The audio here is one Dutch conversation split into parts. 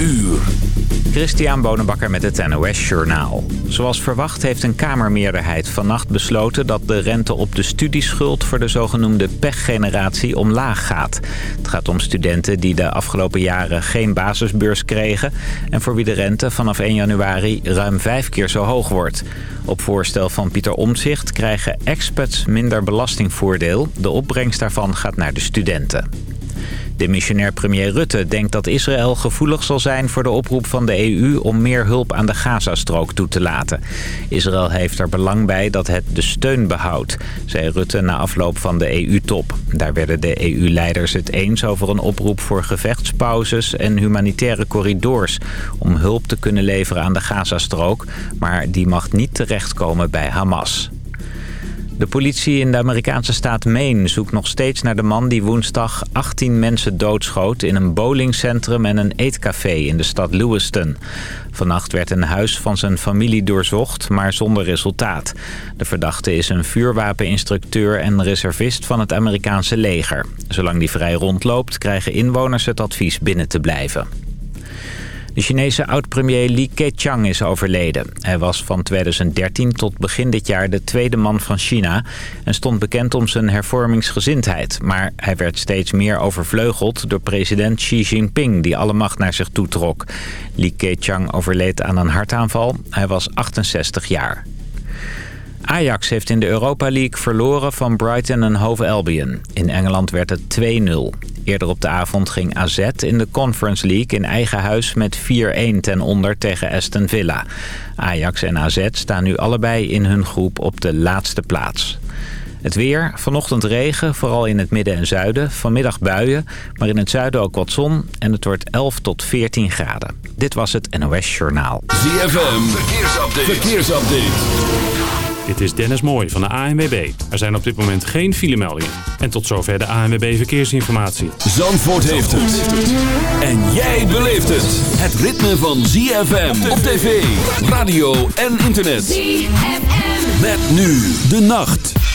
uur. Christian Bonenbakker met het NOS Journaal. Zoals verwacht heeft een Kamermeerderheid vannacht besloten... dat de rente op de studieschuld voor de zogenoemde pechgeneratie omlaag gaat. Het gaat om studenten die de afgelopen jaren geen basisbeurs kregen... en voor wie de rente vanaf 1 januari ruim vijf keer zo hoog wordt. Op voorstel van Pieter Omtzigt krijgen expats minder belastingvoordeel. De opbrengst daarvan gaat naar de studenten. De missionair premier Rutte denkt dat Israël gevoelig zal zijn voor de oproep van de EU om meer hulp aan de Gazastrook toe te laten. Israël heeft er belang bij dat het de steun behoudt, zei Rutte na afloop van de EU-top. Daar werden de EU-leiders het eens over een oproep voor gevechtspauzes en humanitaire corridors om hulp te kunnen leveren aan de Gazastrook, maar die mag niet terechtkomen bij Hamas. De politie in de Amerikaanse staat Maine zoekt nog steeds naar de man die woensdag 18 mensen doodschoot in een bowlingcentrum en een eetcafé in de stad Lewiston. Vannacht werd een huis van zijn familie doorzocht, maar zonder resultaat. De verdachte is een vuurwapeninstructeur en reservist van het Amerikaanse leger. Zolang die vrij rondloopt, krijgen inwoners het advies binnen te blijven. De Chinese oud-premier Li Keqiang is overleden. Hij was van 2013 tot begin dit jaar de tweede man van China... en stond bekend om zijn hervormingsgezindheid. Maar hij werd steeds meer overvleugeld door president Xi Jinping... die alle macht naar zich toetrok. Li Keqiang overleed aan een hartaanval. Hij was 68 jaar. Ajax heeft in de Europa League verloren van Brighton en Hove Albion. In Engeland werd het 2-0. Eerder op de avond ging AZ in de Conference League in eigen huis met 4-1 ten onder tegen Aston Villa. Ajax en AZ staan nu allebei in hun groep op de laatste plaats. Het weer, vanochtend regen, vooral in het midden en zuiden. Vanmiddag buien, maar in het zuiden ook wat zon. En het wordt 11 tot 14 graden. Dit was het NOS Journaal. ZFM, verkeersupdate. verkeersupdate. Dit is Dennis Mooij van de ANWB. Er zijn op dit moment geen filemeldingen. En tot zover de ANWB Verkeersinformatie. Zandvoort heeft het. En jij beleeft het. Het ritme van ZFM op tv, radio en internet. ZFM. Met nu de nacht.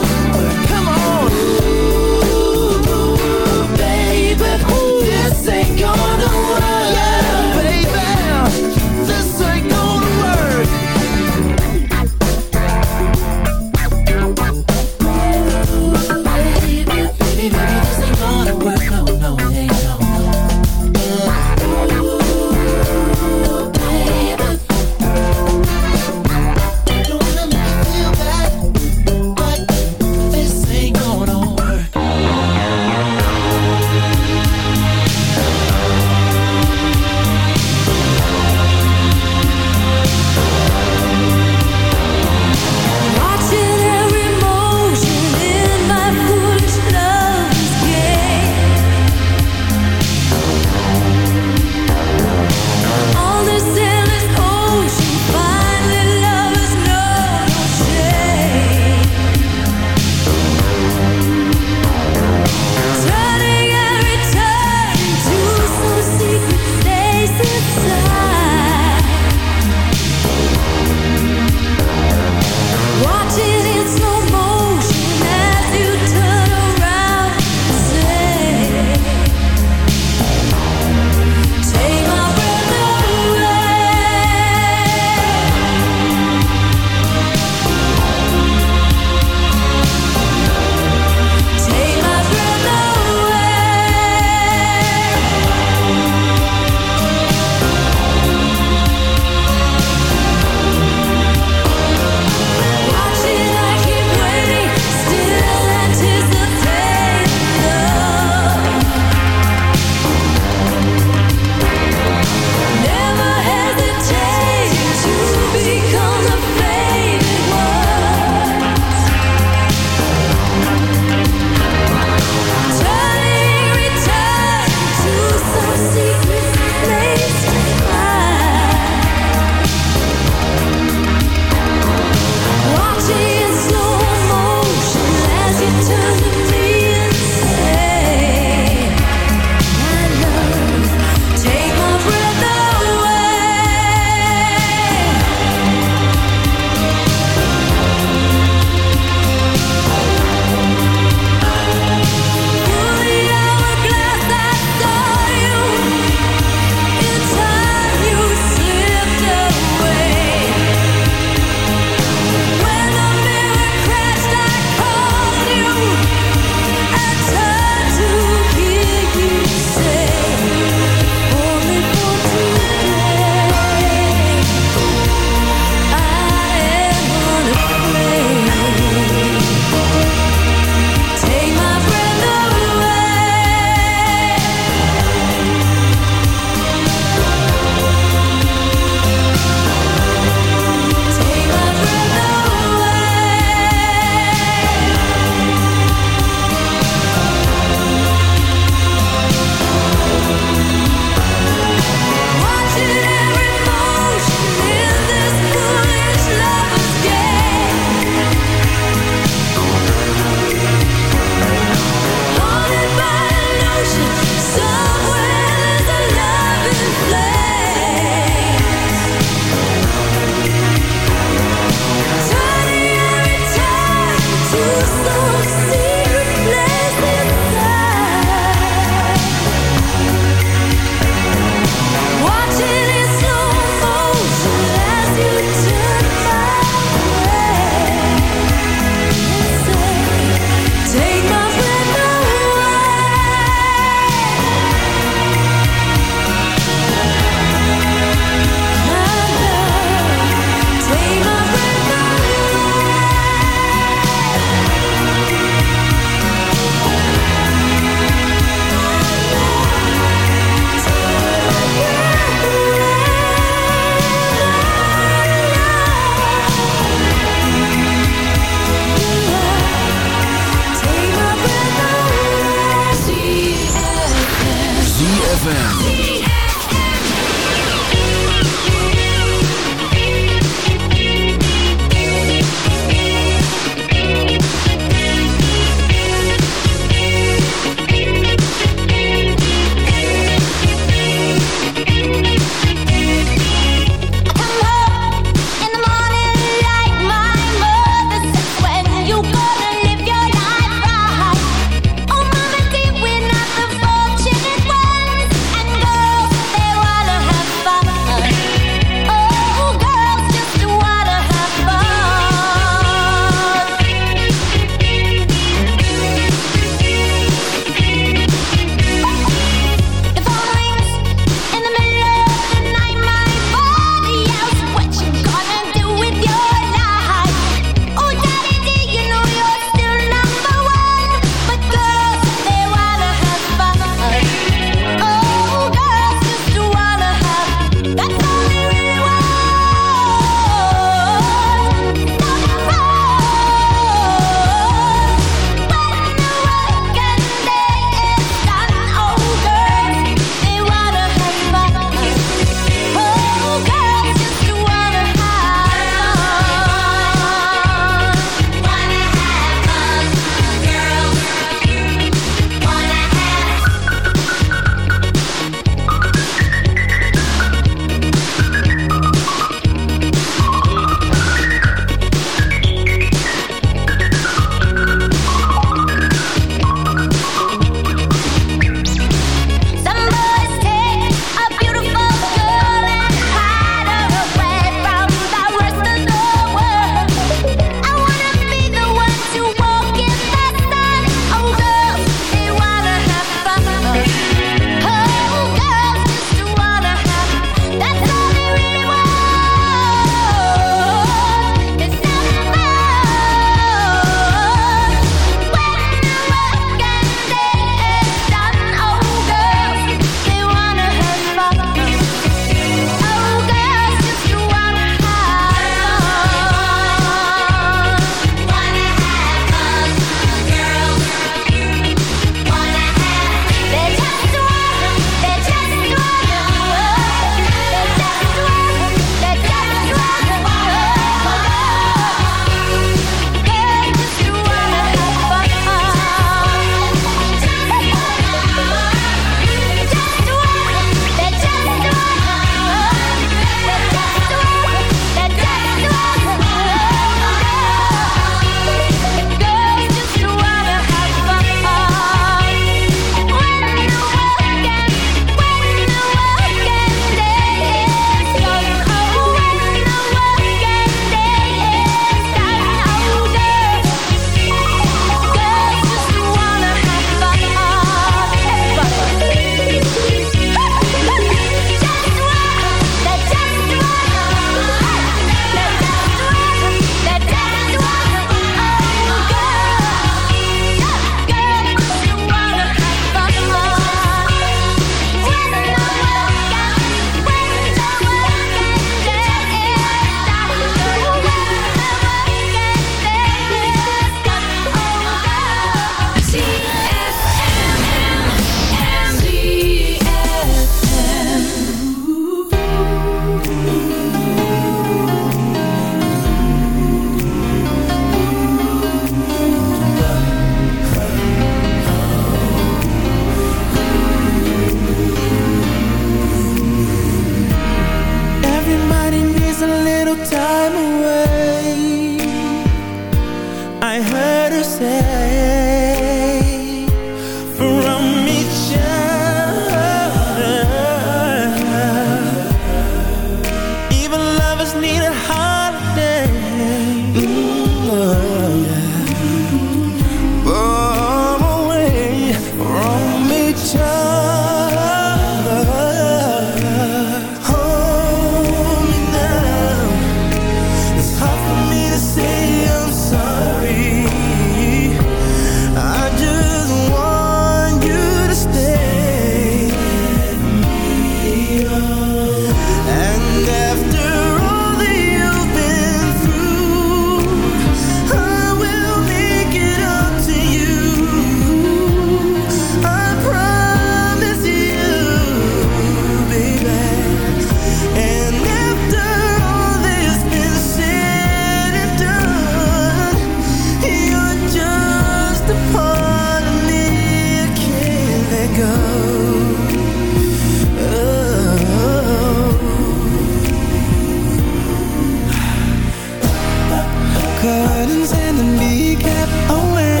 curtains and then be kept away.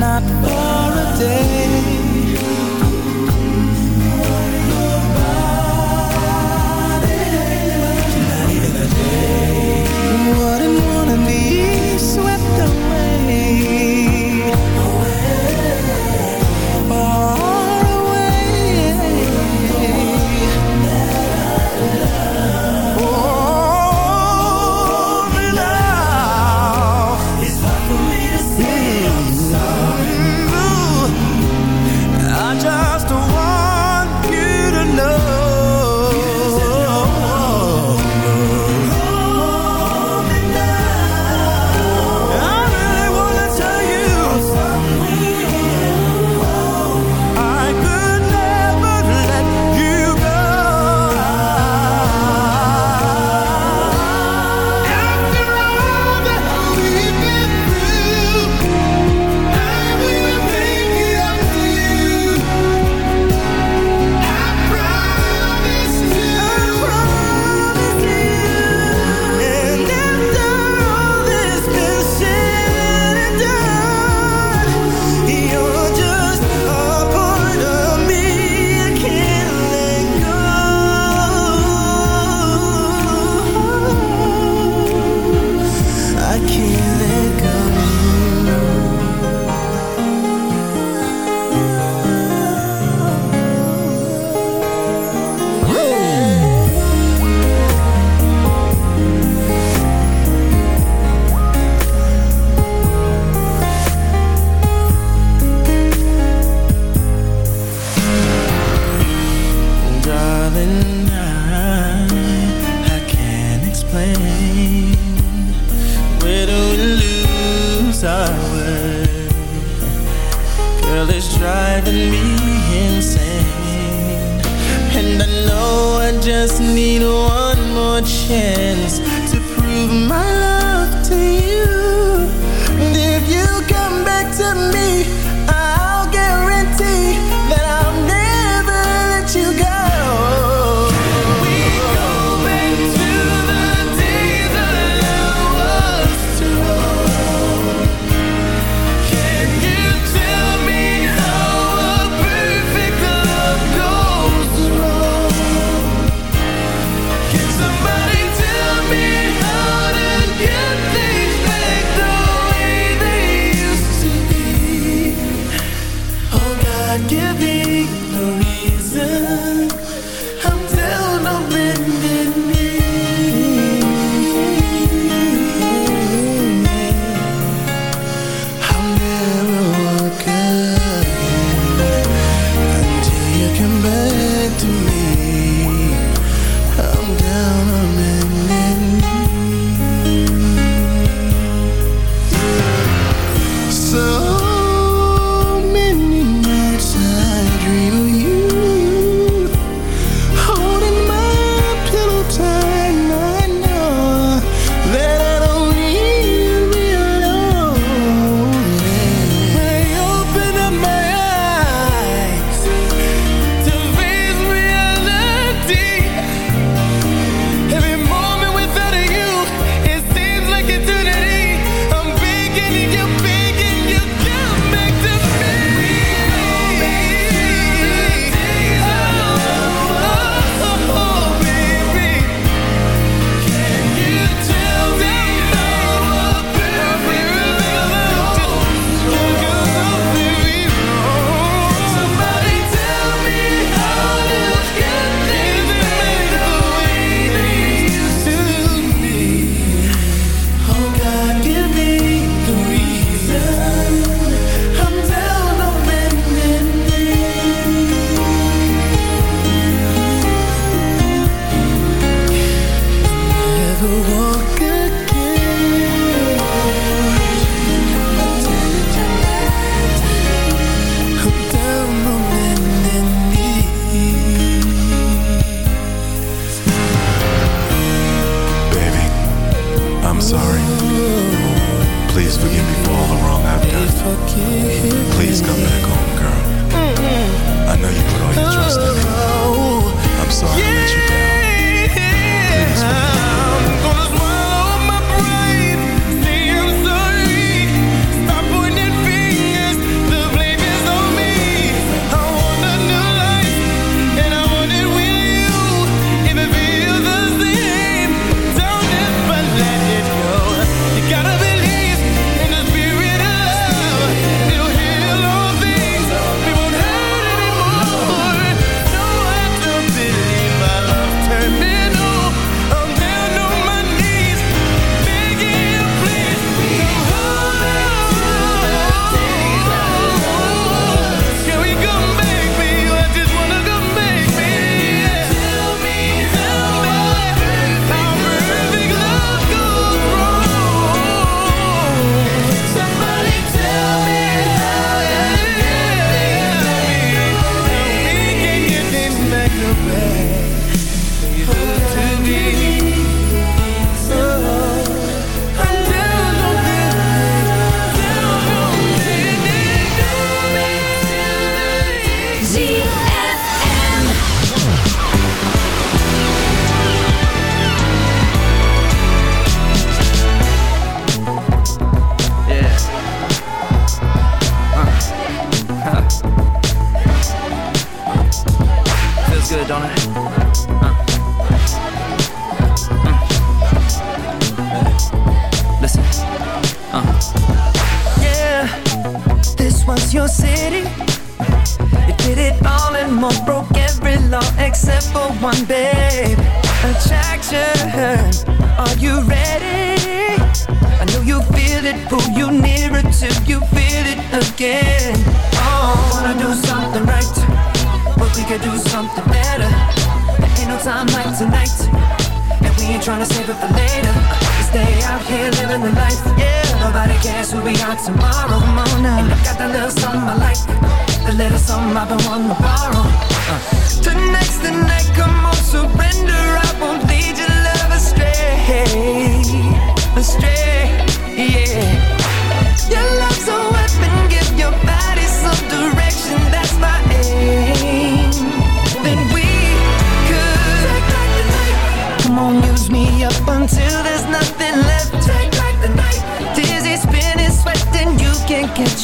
Not for a day.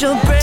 Your breath.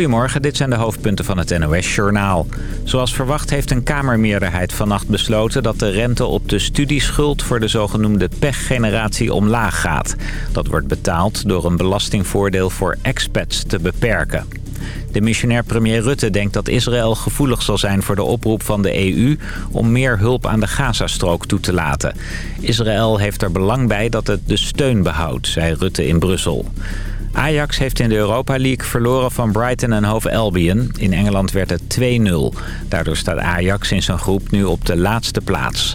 Goedemorgen, dit zijn de hoofdpunten van het NOS-journaal. Zoals verwacht heeft een Kamermeerderheid vannacht besloten... dat de rente op de studieschuld voor de zogenoemde pechgeneratie omlaag gaat. Dat wordt betaald door een belastingvoordeel voor expats te beperken. De missionair premier Rutte denkt dat Israël gevoelig zal zijn voor de oproep van de EU... om meer hulp aan de Gazastrook toe te laten. Israël heeft er belang bij dat het de steun behoudt, zei Rutte in Brussel. Ajax heeft in de Europa League verloren van Brighton en Hove Albion. In Engeland werd het 2-0. Daardoor staat Ajax in zijn groep nu op de laatste plaats.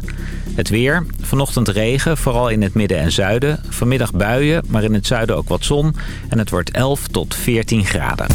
Het weer. Vanochtend regen, vooral in het midden en zuiden. Vanmiddag buien, maar in het zuiden ook wat zon. En het wordt 11 tot 14 graden.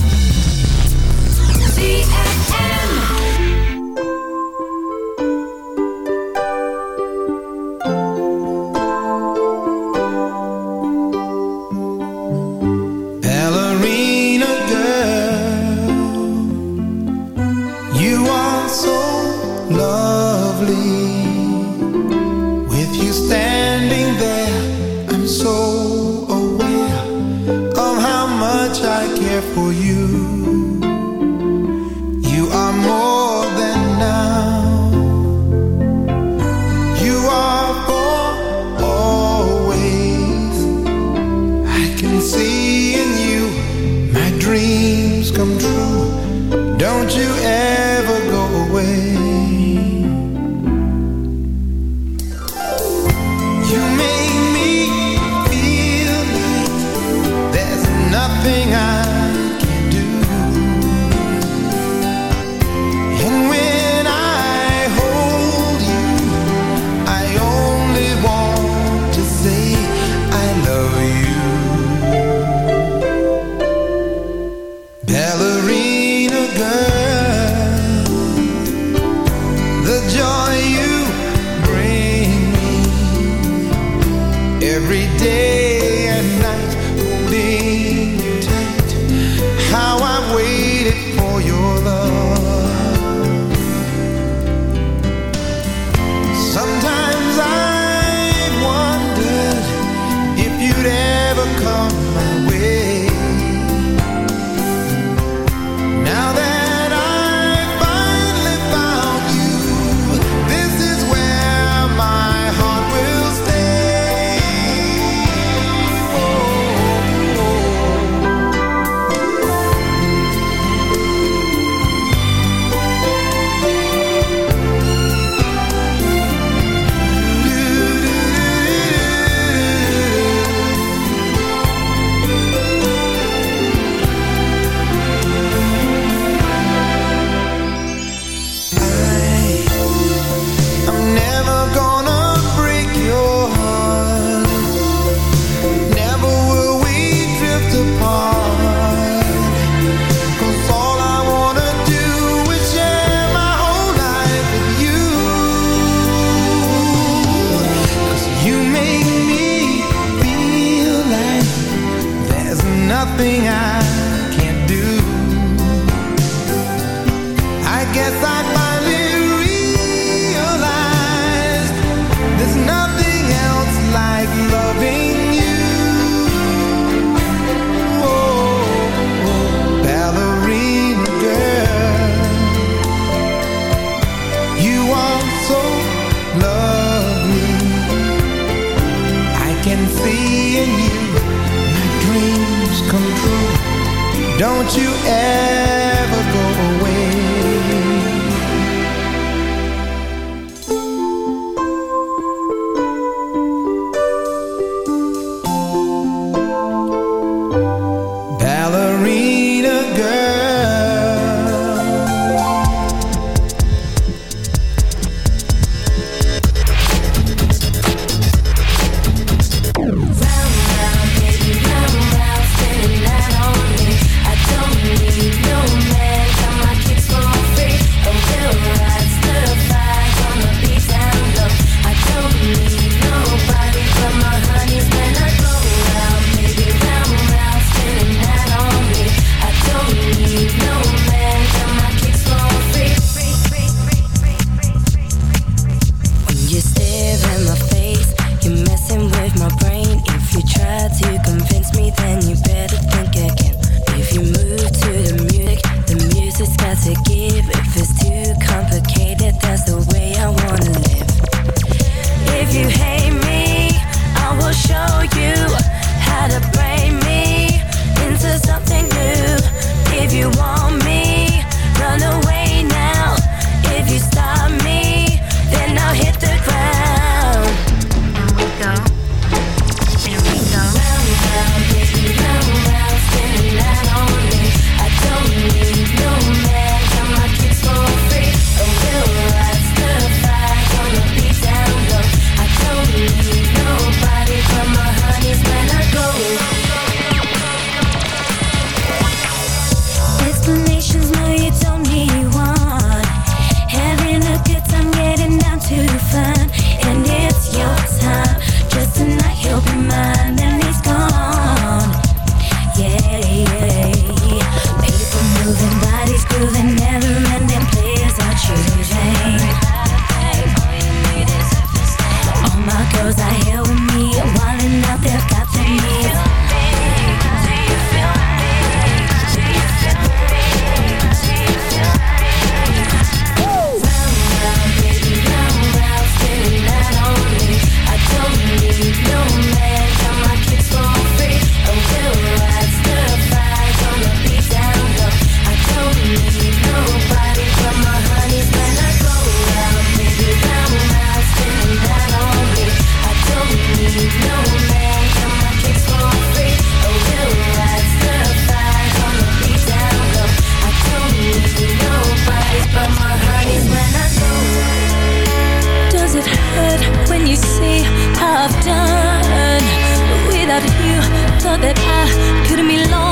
Thought that I couldn't be long.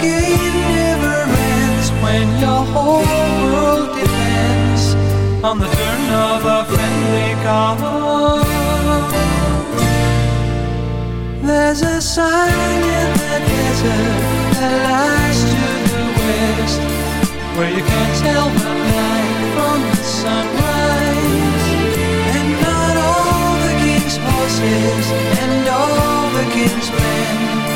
Game never ends when your whole world depends on the turn of a friendly card. There's a sign in the desert that lies to the west where you can't tell the night from the sunrise. And not all the king's horses and all the king's men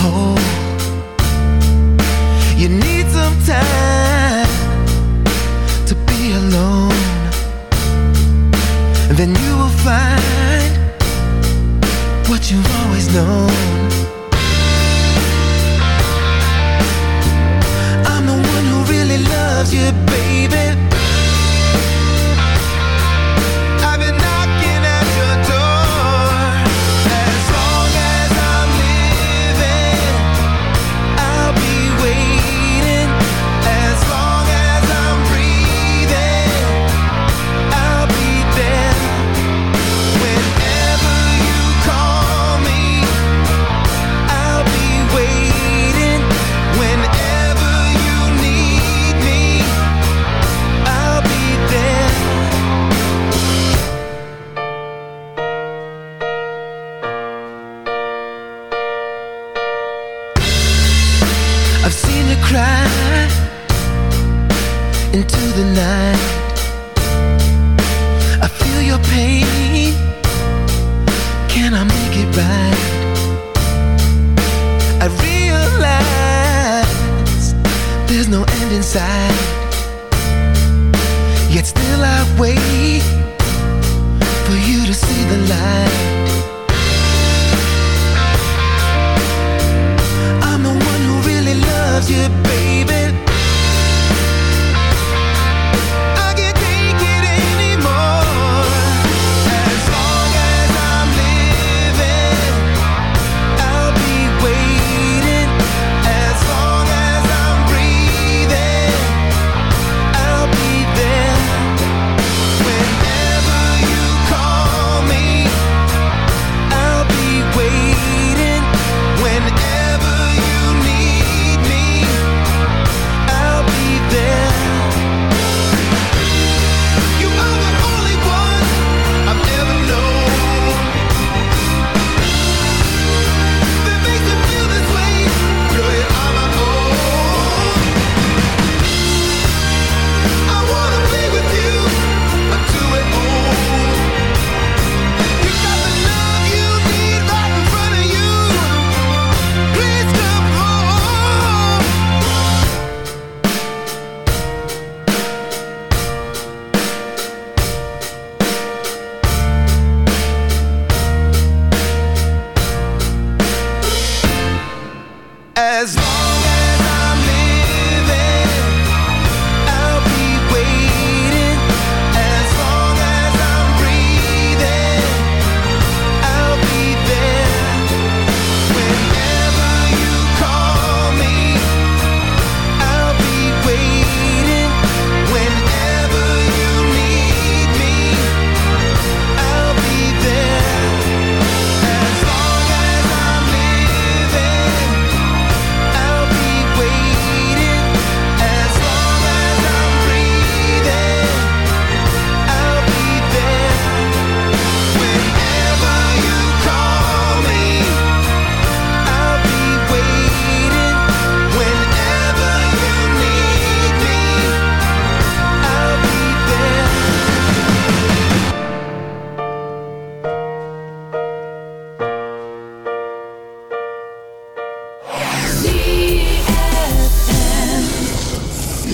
Hole. You need some time to be alone. Then you will find what you've always known. I'm the one who really loves you, baby.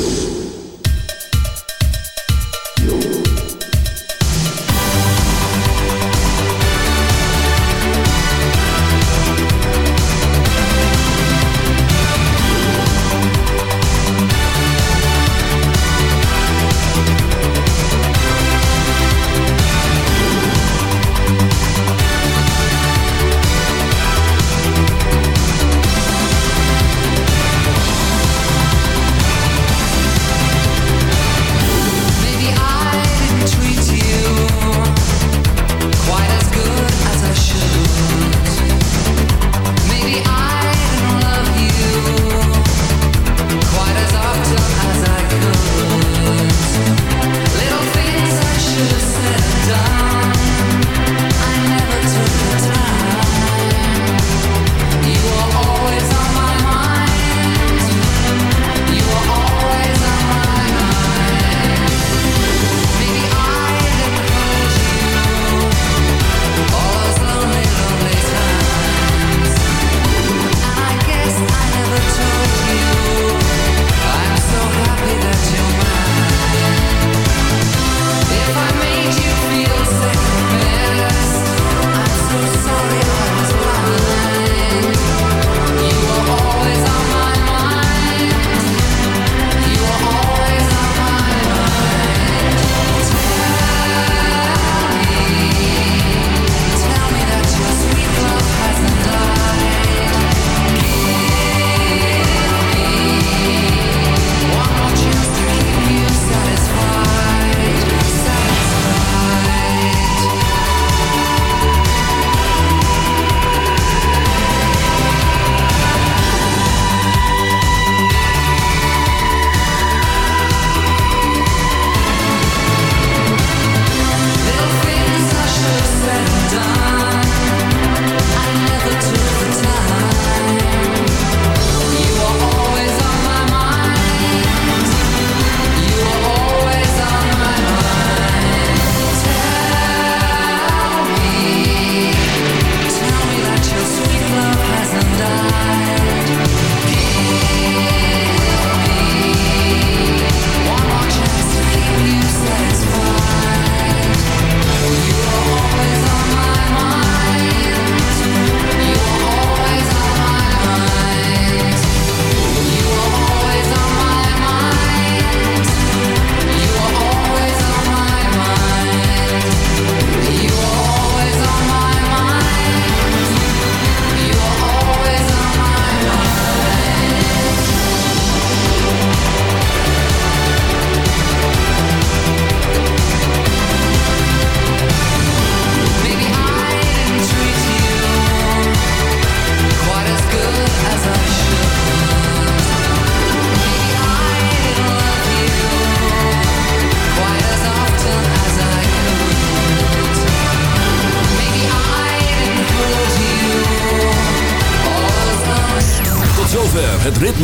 you.